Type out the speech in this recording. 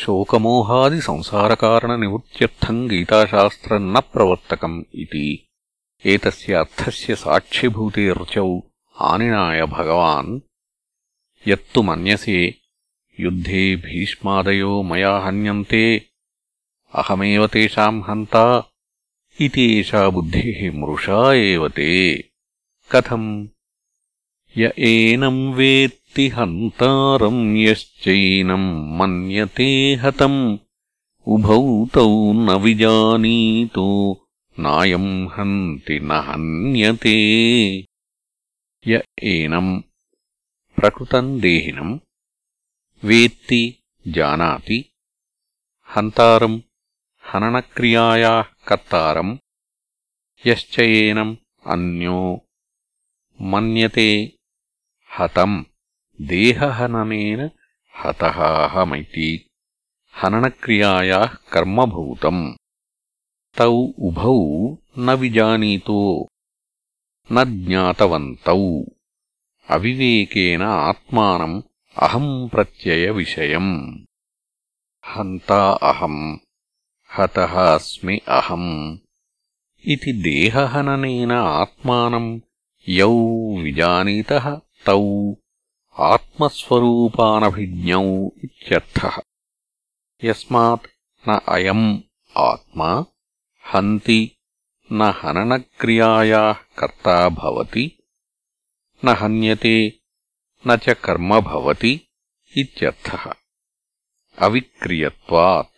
शोकमोहादिसंसारकारणनिवृत्त्यर्थम् गीताशास्त्रम् न प्रवर्तकम् इति एतस्य अर्थस्य साक्ष्यभूते ऋचौ आनिनाय भगवान् यत्तु मन्यसे युद्धे भीष्मादयो मया हन्यन्ते अहमेव तेषाम् हन्ता इति एषा बुद्धिः मृषा एव ते कथम् य एनम् वेत्ति हन्तारम् यश्चैनम् मन्यते हतम् उभौ तौ न विजानीतो नायम् हन्ति न हन्यते य एनम् प्रकृतम् देहिनम् वेत्ति जानाति हन्तारम् हननक्रियायाः कर्तारम् यश्च एनम् अन्यो मन्यते हतम् దేహహననేన హతహాహమైతి హననక్రియా కర్మభూత. తౌ ఉభౌ న విజానీతో న అవివేకేన ఆత్మానం అహం ప్రత్యయవిషయం హంతా అహం హతः అహం. ఇది దేహహననేన ఆత్మానం యౌ విజానీత తౌ ఆత్మస్వరూపానభిజ్ఞౌ ఇత్యర్థः యస్మాత్ న అయం ఆత్మా హంతి న హననక్రియాయా కర్త భవతి న హన్యతే న చ కర్మ భవతి ఇత్యర్థः అవిక్రియత్వాత్